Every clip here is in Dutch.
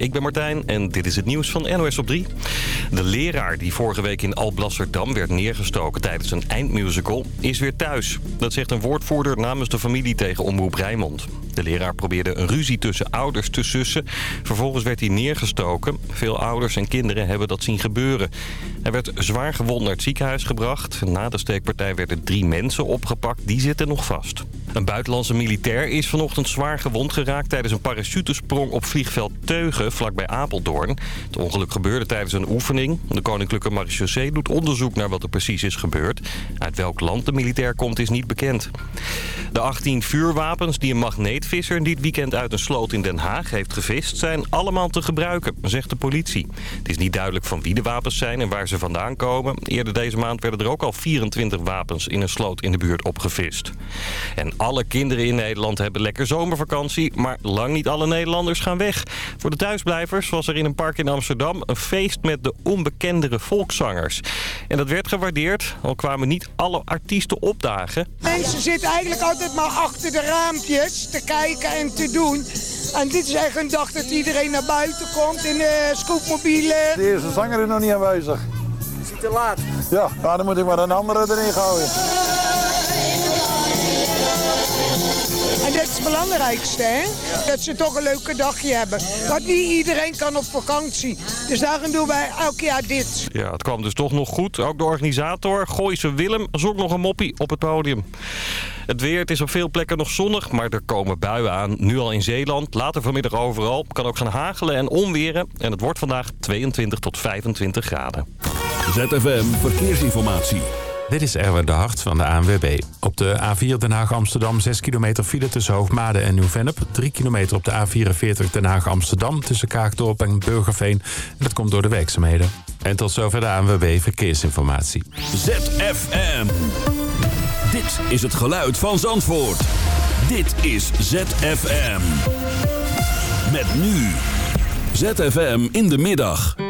ik ben Martijn en dit is het nieuws van NOS op 3. De leraar die vorige week in Alblasserdam werd neergestoken tijdens een eindmusical is weer thuis. Dat zegt een woordvoerder namens de familie tegen Omroep Rijnmond. De leraar probeerde een ruzie tussen ouders te sussen. Vervolgens werd hij neergestoken. Veel ouders en kinderen hebben dat zien gebeuren. Hij werd zwaar gewond naar het ziekenhuis gebracht. Na de steekpartij werden drie mensen opgepakt. Die zitten nog vast. Een buitenlandse militair is vanochtend zwaar gewond geraakt tijdens een parachutesprong op vliegveld Teugen vlakbij Apeldoorn. Het ongeluk gebeurde tijdens een oefening. De Koninklijke Marechaussee doet onderzoek naar wat er precies is gebeurd. Uit welk land de militair komt is niet bekend. De 18 vuurwapens die een magneetvisser dit weekend uit een sloot in Den Haag heeft gevist... zijn allemaal te gebruiken, zegt de politie. Het is niet duidelijk van wie de wapens zijn en waar ze vandaan komen. Eerder deze maand werden er ook al 24 wapens in een sloot in de buurt opgevist. En alle kinderen in Nederland hebben lekker zomervakantie... maar lang niet alle Nederlanders gaan weg. Voor de thuisblijvers was er in een park in Amsterdam... een feest met de onbekendere volkszangers. En dat werd gewaardeerd, al kwamen niet alle artiesten opdagen. Mensen zitten eigenlijk altijd maar achter de raampjes te kijken en te doen. En dit is echt een dag dat iedereen naar buiten komt in de scootmobielen. De eerste zanger is nog niet aanwezig. Is het te laat? Ja, nou, dan moet ik maar een andere erin gooien. En dat is het belangrijkste, hè? Dat ze toch een leuke dagje hebben. Want niet iedereen kan op vakantie. Dus daarom doen wij elk jaar dit. Ja, het kwam dus toch nog goed. Ook de organisator, Gooise Willem, zong nog een moppie op het podium. Het weer, het is op veel plekken nog zonnig, maar er komen buien aan. Nu al in Zeeland, later vanmiddag overal. Kan ook gaan hagelen en onweren. En het wordt vandaag 22 tot 25 graden. ZFM Verkeersinformatie. Dit is Erwin de Hart van de ANWB. Op de A4 Den Haag-Amsterdam 6 kilometer file tussen Hoogmade en Nieuw-Vennep. 3 kilometer op de A44 Den Haag-Amsterdam tussen Kaagdorp en Burgerveen. En dat komt door de werkzaamheden. En tot zover de ANWB Verkeersinformatie. ZFM. Dit is het geluid van Zandvoort. Dit is ZFM. Met nu. ZFM in de middag.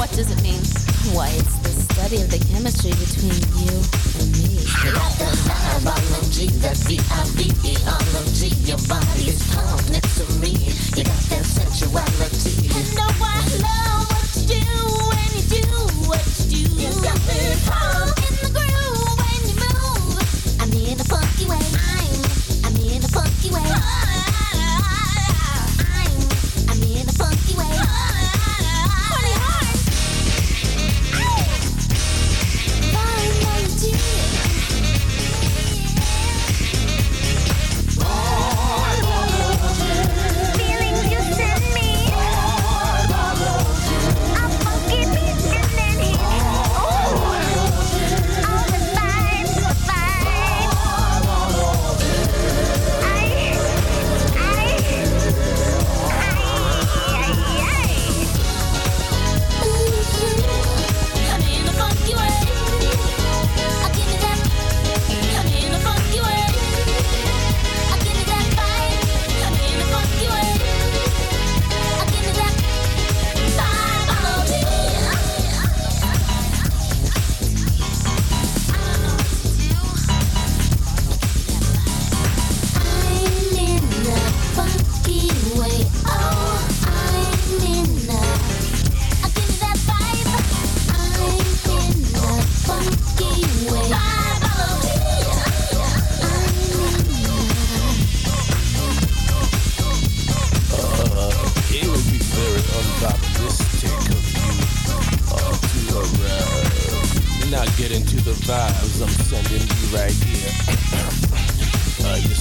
What does it mean? Why, it's the study of the chemistry between you and me. Biology, that's B-I-V-E-R-O-G Your body is calm next to me You got that sensuality And know I love what you do When you do what you do You got me pumped in the groove When you move I'm in a funky way I'm, I'm in a funky way I'm, I'm in a funky way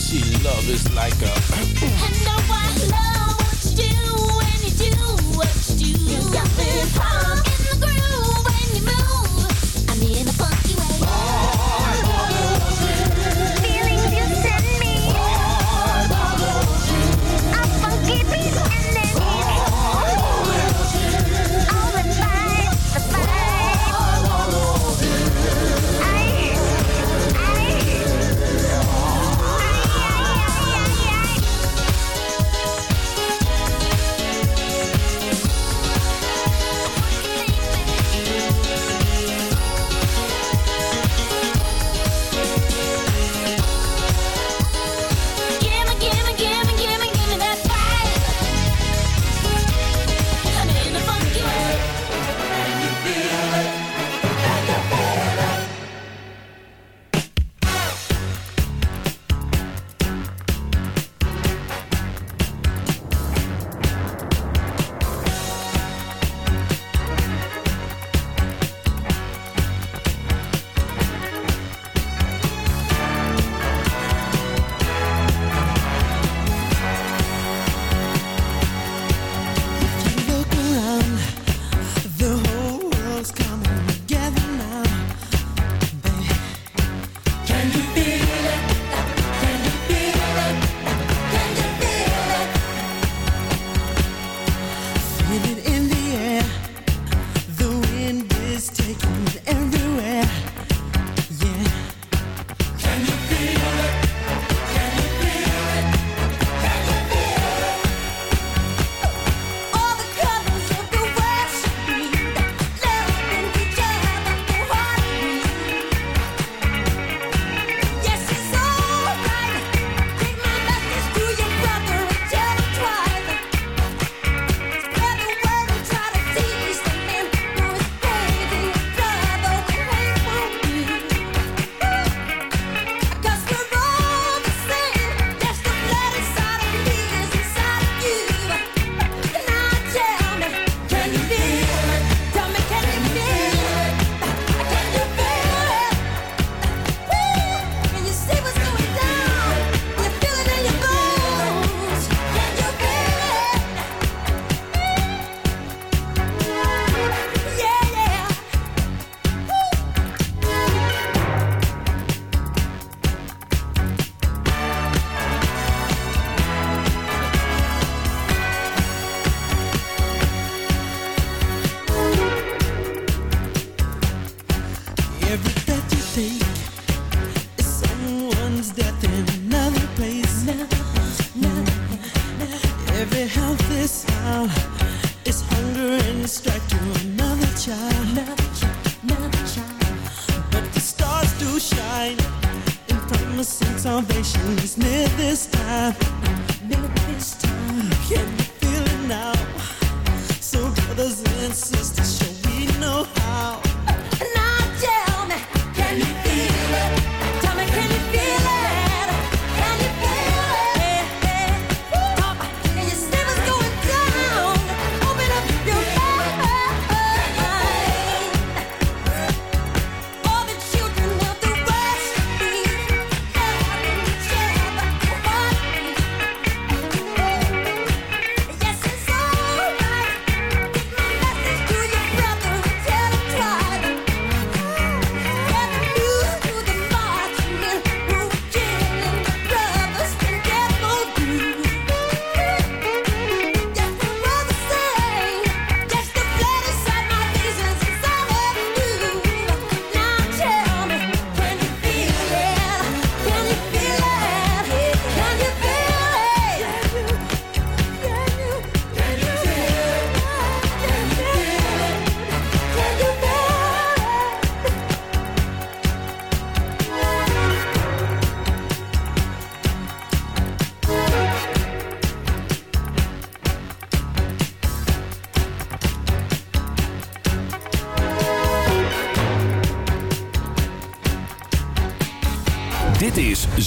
she love is like a. and now I love what you do when you do what you do. You got me high.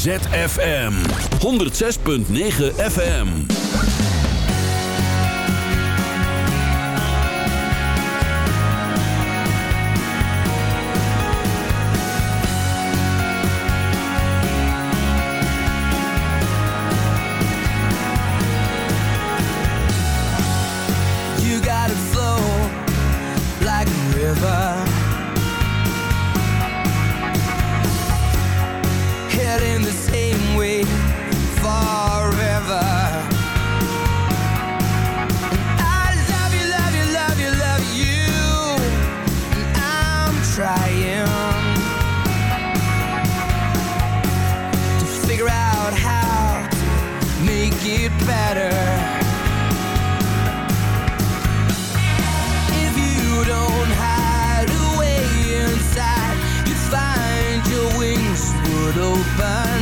ZFM 106.9 FM. Open.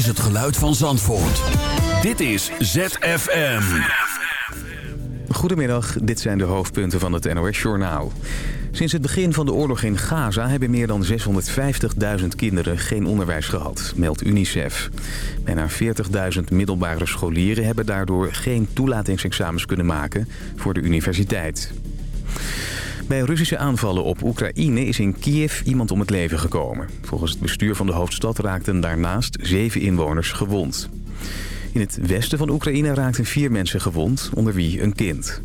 is het geluid van Zandvoort. Dit is ZFM. Goedemiddag, dit zijn de hoofdpunten van het NOS-journaal. Sinds het begin van de oorlog in Gaza hebben meer dan 650.000 kinderen geen onderwijs gehad, meldt UNICEF. Bijna 40.000 middelbare scholieren hebben daardoor geen toelatingsexamens kunnen maken voor de universiteit. Bij Russische aanvallen op Oekraïne is in Kiev iemand om het leven gekomen. Volgens het bestuur van de hoofdstad raakten daarnaast zeven inwoners gewond. In het westen van Oekraïne raakten vier mensen gewond, onder wie een kind.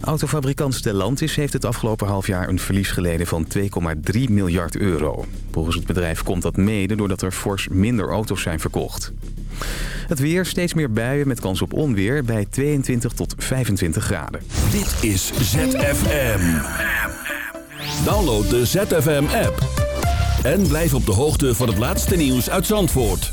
Autofabrikant Stellantis heeft het afgelopen half jaar een verlies geleden van 2,3 miljard euro. Volgens het bedrijf komt dat mede doordat er fors minder auto's zijn verkocht. Het weer, steeds meer buien met kans op onweer bij 22 tot 25 graden. Dit is ZFM. Download de ZFM-app. En blijf op de hoogte van het laatste nieuws uit Zandvoort.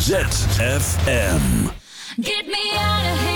ZFM. Get me out of here.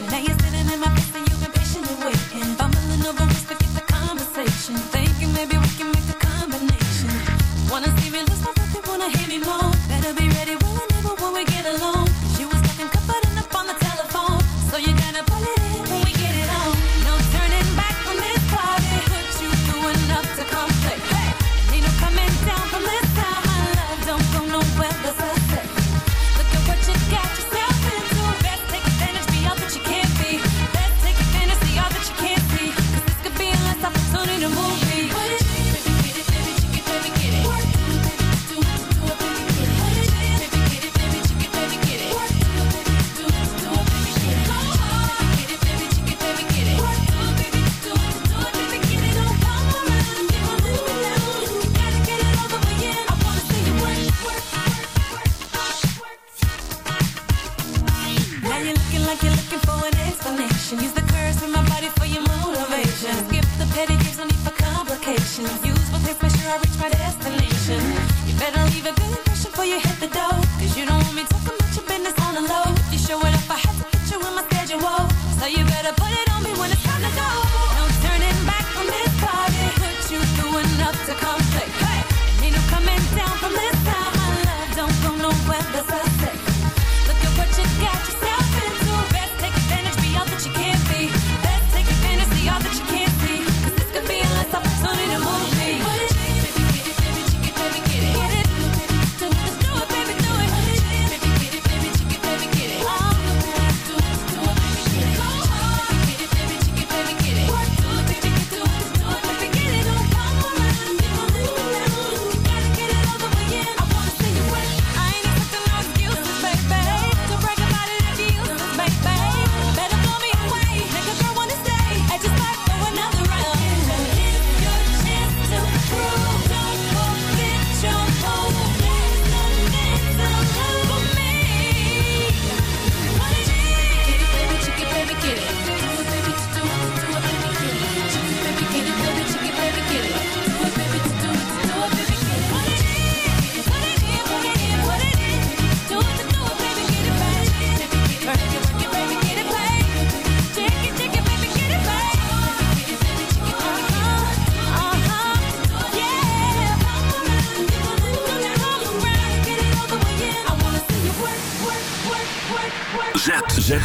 Now you're sitting in my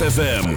ZFM.